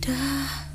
sudah.